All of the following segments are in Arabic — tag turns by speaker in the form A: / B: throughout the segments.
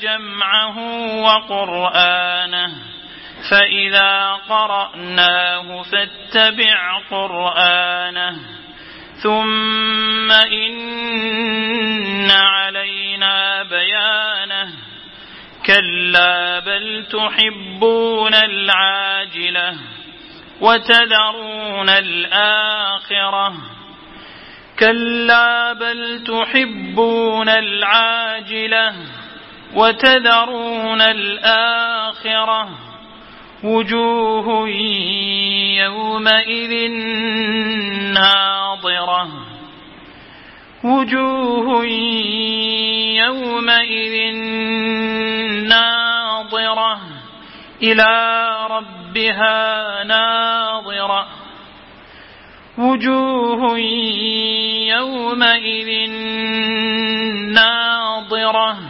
A: جمعه وقرآنه فإذا قرأناه فاتبع قرآنه. ثم إن علينا بيانه. كلا بل تحبون العاجلة وتذرون الآخرة. كلا بل تحبون العاجلة وتذرون الآخرة وجوه يومئذ ناظرة. وجوه يومئذ ناظرة. إلى ربها ناظرة. وجوه يومئذ ناظرة.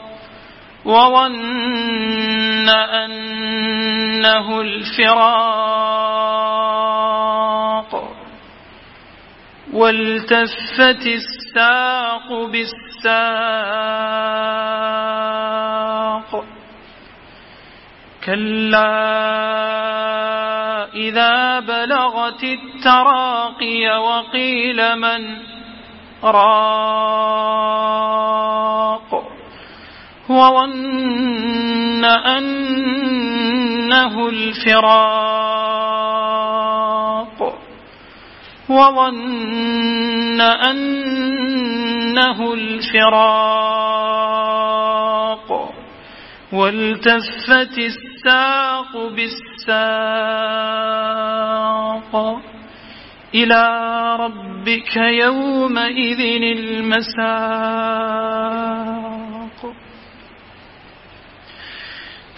A: وظن أنه الفراق والتفت الساق بالساق كلا إذا بلغت التراقي وقيل من راق وظن أنه الفراق وظن أنه الفراق والتفت الساق بالساق إلى ربك يومئذ المساق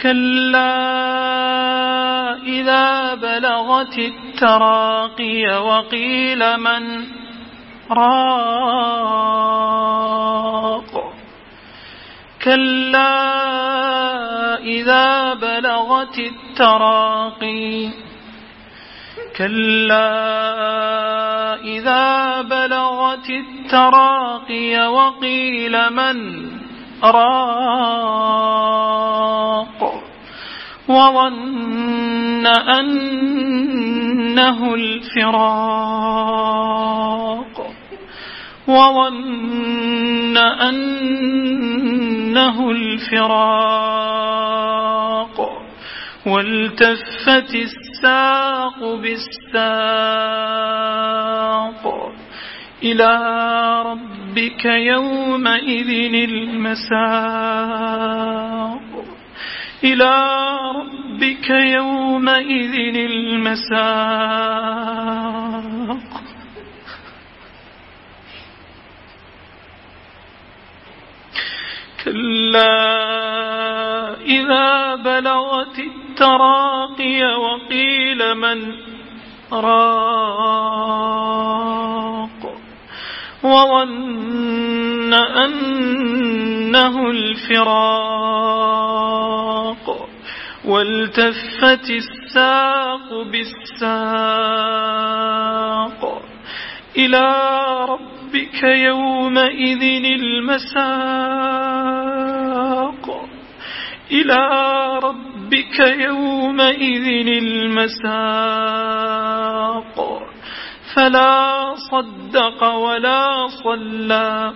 A: كلا إذا بلغت التراقي وقيل من راق. كلا إذا بلغت التراقي. كلا إذا بلغت التراقي وقيل من راق. وظن أن أنه الفراق وظن أنه الفراق والتفت الساق بالساق إلى ربك يومئذ المساق إلى ربك يومئذ المساق. كلا إذا بلغت التراقي وقيل من راق. وظن أنه الفراق. والتفت الساق بالساق إلى ربك يومئذ المساق. إلى ربك يومئذ المساق. فلا صدق ولا صلى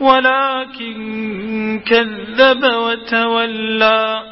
A: ولكن كذب وتولى.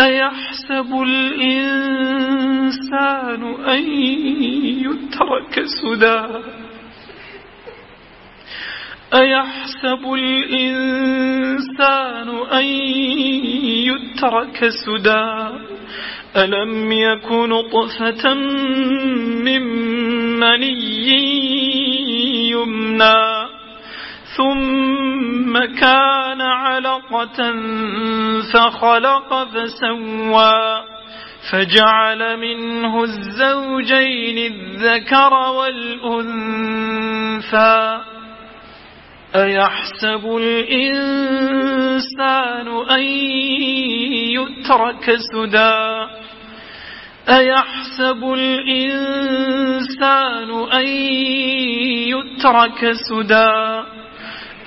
A: أيحسب الإنسان أن يترك سدى؟ أيحسب الإنسان أن يترك سدى؟ ألم يكن طفة من مني يمنى ثم كان علقة فخلق فسوى فجعل منه الزوجين الذكر والأنثى. أيحسب الإنسان أن يترك سدى؟ أيحسب الإنسان أن يترك سدى؟